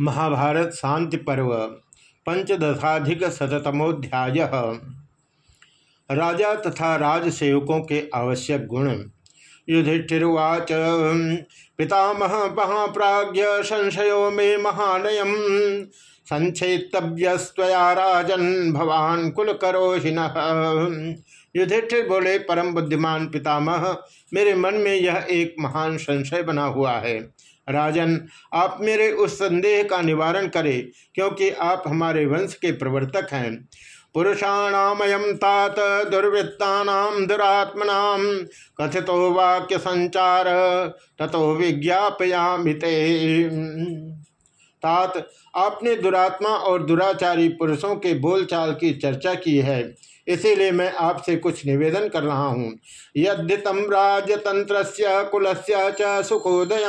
महाभारत शांति पर्व, पंचदशाधिक शतमोध्याय राजा तथा राजसेवकों के आवश्यक गुण। युधिष्ठिर्वाच, पितामह महाप्राज्य संशयो मे महानयम। संक्षेतव्यस्तया राजन भवान कुल करोहिन युधिष्ठिर बोले, परम बुद्धिमान पितामह, मेरे मन में यह एक महान संशय बना हुआ है। राजन, आप मेरे उस संदेह का निवारण करें, क्योंकि आप हमारे वंश के प्रवर्तक हैं। पुरुषाणामयम तात दुर्वृत्ता दुरात्मना, कथितो वाक्य संचार तथो विज्ञापयामिते तात, आपने दुरात्मा और दुराचारी पुरुषों के बोलचाल की चर्चा की है, इसीलिए मैं आपसे कुछ निवेदन कर रहा हूँ। यद्यतम राजतंत्र कुल च सुखोदय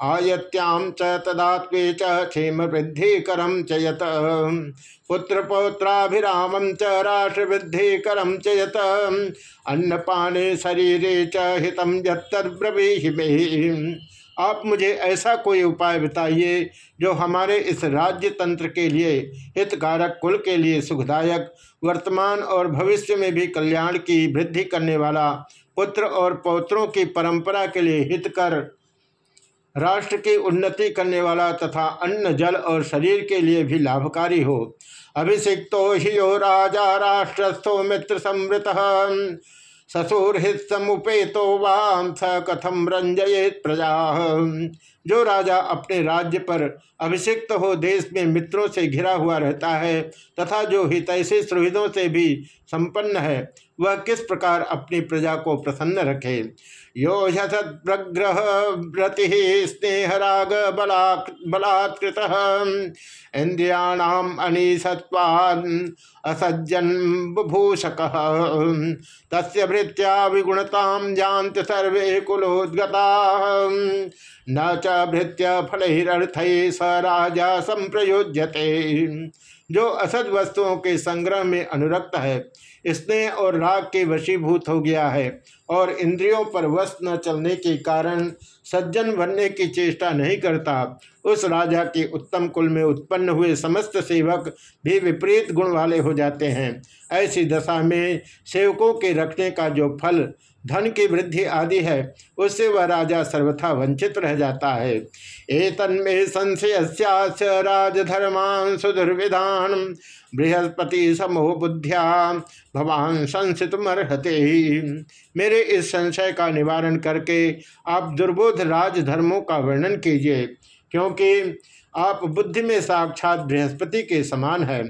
आयत्याम च तदात्वे च क्षेम वृद्धि करम च यत। पुत्र पौत्राभिराम च राष्ट्र वृद्धि करम च यत। अन्नपाने शरीरे च हितम यब्रवीहि आप मुझे ऐसा कोई उपाय बताइए जो हमारे इस राज्य तंत्र के लिए, हितकारक कुल के लिए सुखदायक, वर्तमान और भविष्य में भी कल्याण की वृद्धि करने वाला पुत्र और पौत्रों की परंपरा के लिए हितकर राष्ट्र की उन्नति करने वाला तथा अन्न, जल और शरीर के लिए भी लाभकारी हो। अभिषिक्तो ही यो राजा, राष्ट्रस्थो मित्र समृत ससुरहित समुपेतो वाम, स कथम रंजयेत प्रजा। जो राजा अपने राज्य पर अभिषिक्त हो, देश में मित्रों से घिरा हुआ रहता है, तथा जो हितैषी सुहृदों से भी संपन्न है वह किस प्रकार अपनी प्रजा को प्रसन्न रखे? यो हसद्रग्रह व्रति स्नेहराग बलात्कृत। इंद्रियाणाम अनीसत्वान् असज्जन भृत्या विगुणताम जानते सर्वे कुलोद्गता। न च भृत्य स राजा संप्रयोज्यते। जो असद वस्तुओं के संग्रह में अनुरक्त है स्नेह और राग के वशीभूत हो गया है। और इंद्रियों पर वश न चलने के कारण सज्जन बनने की चेष्टा नहीं करता। उस राजा के उत्तम कुल में उत्पन्न हुए समस्त सेवक भी विपरीत गुण वाले हो जाते हैं। ऐसी दशा में सेवकों के रखने का जो फल, धन की वृद्धि आदि है, उससे वह राजा सर्वथा वंचित रह जाता है। ए संशय राजधर्मान सुदुर्विधान बृहस्पति समूह बुद्धिया, भवान संसितमर्हते। मेरे इस संशय का निवारण करके आप दुर्बोध राजधर्मों का वर्णन कीजिए, क्योंकि आप बुद्धि में साक्षात बृहस्पति के समान है।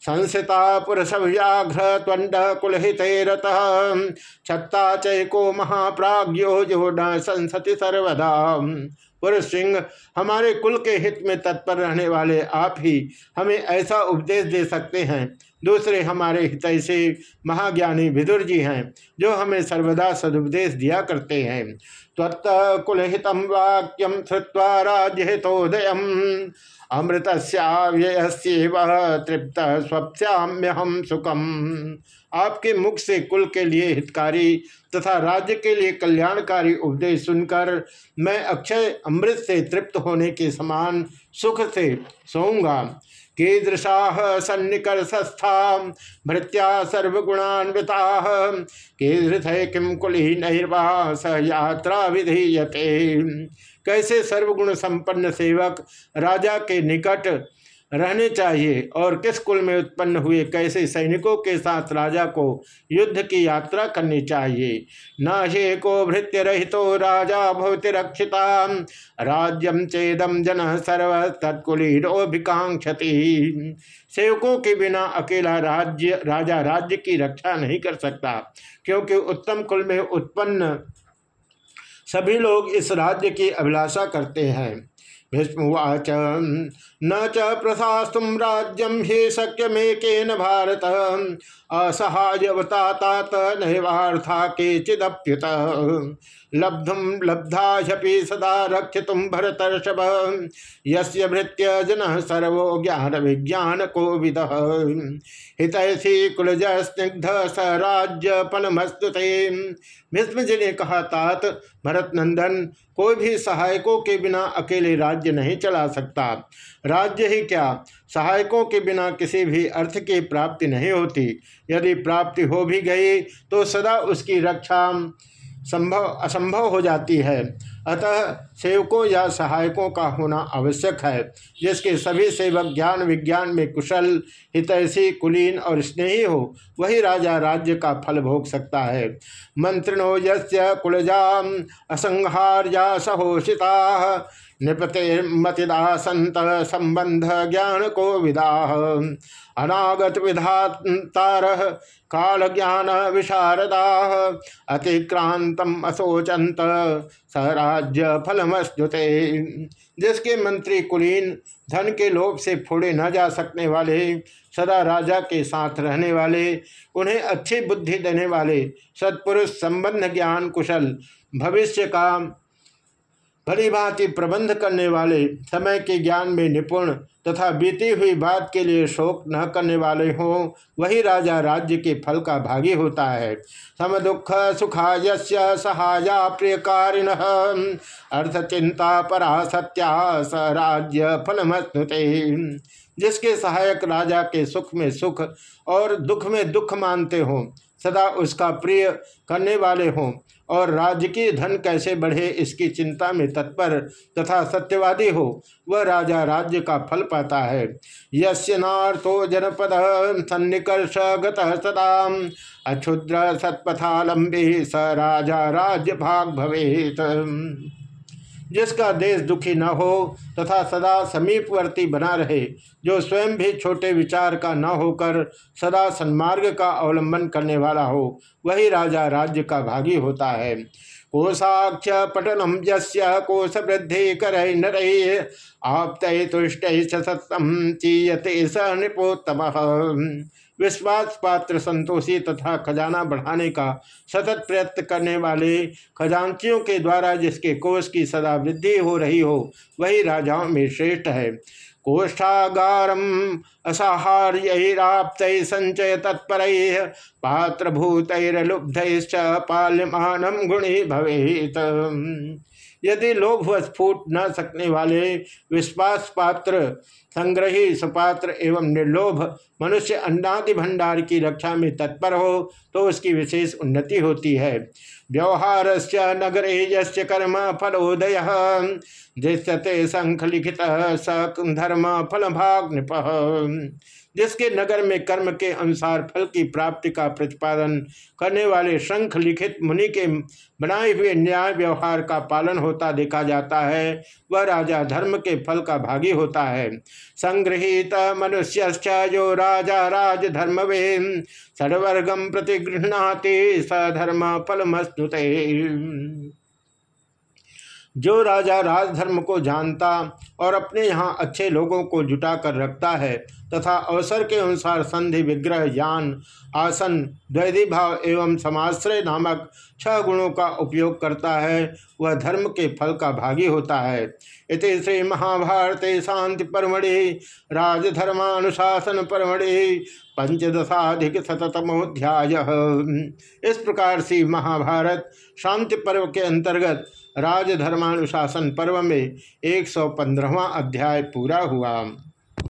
संसिता पुरुष व्याघ्र त्वंड कुलहित रत, छत्ता चैको महाप्राज्यो जो न संसति सर्वदा। पुरुष सिंह, हमारे कुल के हित में तत्पर रहने वाले आप ही हमें ऐसा उपदेश दे सकते हैं। दूसरे हमारे हित से महाज्ञानी विदुर जी हैं, जो हमें सर्वदा सदुपदेश दिया करते हैं। त्वत्त वाक्यम श्रुवा राज्य हितोदय अमृत तृप्त स्वप्स्याम्यहम सुखम। आपके मुख से कुल के लिए हितकारी तथा राज्य के लिए कल्याणकारी उपदेश सुनकर मैं अक्षय अमृत से तृप्त होने के समान सुख से सोऊँगा। कीदृशा सन्निकर्षस्था भृत्या सर्वगुणान्विता। कीदृश किम कुली नहिर्वा स यात्रा विधीयते। कैसे सर्वगुण संपन्न सेवक राजा के निकट रहने चाहिए और किस कुल में उत्पन्न हुए कैसे सैनिकों के साथ राजा को युद्ध की यात्रा करनी चाहिए? न हे को भृत्य रहितो राजा भवति रक्षिता राज्यम चेदम जन सर्व तत्कुलीरोभिकांक्षति सेवकों के बिना अकेला राज्य, राजा राज्य की रक्षा नहीं कर सकता, क्योंकि उत्तम कुल में उत्पन्न सभी लोग इस राज्य की अभिलाषा करते हैं। भीष्मवाच न च प्रशास्तुम राज्यम हे शक्यमेकेन भारत। असहायवता तात नैवार्था चिदप्युत लब्धुम लब्धापि सदा रक्षितुम भरतर्षभ। यस्य भृत्य ज्ञान विज्ञान को विद हितैषी कुलज स्निग्ध स राज्य पलमस्तुते भीष्म जी ने कहा, तात भरत नंदन कोई भी सहायकों के बिना अकेले राज्य राज्य नहीं चला सकता। राज्य ही क्या? सहायकों के बिना किसी भी अर्थ की प्राप्ति नहीं होती। यदि प्राप्ति हो भी गई तो सदा उसकी रक्षा संभव, असंभव हो जाती है। अतः सेवकों या सहायकों का होना आवश्यक है, जिसके सभी सेवक ज्ञान, विज्ञान में कुशल, हितैषी, कुलीन और स्नेही हो, वही राजा राज्य का फल भोग सकता है। मंत्रिणो यस्य कुलजा असंहार्या सहोषिता। नृपते मतिदा संत संबंध ज्ञान को विदा अनागत विधातार काल ज्ञान विशारदा अतिक्रांतम असोचंत सराज्य फलमस्तुते जिसके मंत्री कुलीन धन के लोभ से फोड़े न जा सकने वाले, सदा राजा के साथ रहने वाले, उन्हें अच्छी बुद्धि देने वाले, सत्पुरुष संबंध ज्ञान कुशल, भविष्य का भली भांति प्रबंध करने वाले समय के ज्ञान में निपुण तथा बीती हुई बात के लिए शोक न करने वाले हों, वही राजा राज्य के फल का भागी होता है। सम दुख सुखा सहाया सहाया प्रियकारिण अर्थ चिंता परा सत्या स राज्य फलमस्तुते। जिसके सहायक राजा के सुख में सुख और दुख में दुख मानते हों, सदा उसका प्रिय करने वाले हों। और राजकीय धन कैसे बढ़े, इसकी चिंता में तत्पर तथा सत्यवादी हो, वह राजा राज्य का फल पाता है। यस्य नार्थो जनपद सन्निकर्ष गदा अक्षुद्र सत्पथालंबी स राजा राज्य भाग भवेत। जिसका देश दुखी न हो तथा सदा समीपवर्ती बना रहे, जो स्वयं भी छोटे विचार का न होकर सदा सन्मार्ग का अवलंबन करने वाला हो, वही राजा राज्य का भागी होता है। कोशाक्ष पटनम यस्य कोश वृद्धि कर नर आप तुष्ट सतम चीयते स नृपोत्तम। विश्वास पात्र संतोषी तथा खजाना बढ़ाने का सतत प्रयत्न करने वाले खजांचियों के द्वारा जिसके कोष की सदा वृद्धि हो रही हो, वही राजाओं में श्रेष्ठ है। कोष्ठागारम असाहार्यराप्त संचय तत्पर पात्र पात्रभूतलुब्ध पाल्यमानम गुणी भवेत। यदि लोभ स्फूट न सकने वाले विश्वास पात्र संग्रही सुपात्र एवं निर्लोभ मनुष्य अन्नादि भंडार की रक्षा में तत्पर हो तो उसकी विशेष उन्नति होती है। व्यवहार से नगरे यस्य कर्म फलोदय, दृश्यते संख लिखित स धर्म फल भाग नृप जिसके नगर में कर्म के अनुसार फल की प्राप्ति का प्रतिपादन करने वाले शंख लिखित मुनि के बनाए हुए न्याय व्यवहार का पालन होता देखा जाता है। वह राजा धर्म के फल का भागी होता है। संग्रहित मनुष्य जो राजा राज धर्म वे सर्वर्गम प्रतिगृहणाति सधर्म फलमस्तुते जो राजा राजधर्म को जानता और अपने यहाँ अच्छे लोगों को जुटा कर रखता है, तथा अवसर के अनुसार संधि, विग्रह ज्ञान आसन द्वैधी भाव एवं समाश्रय नामक छह गुणों का उपयोग करता है। वह धर्म के फल का भागी होता है। इस श्री महाभारते शांति परमड़े राजधर्मानुशासन परमड़े पंचदशाधिक शतमोध्याय इस प्रकार से महाभारत शांति पर्व के अंतर्गत राजधर्मानुशासन पर्व में एक सौ अध्याय पूरा हुआ।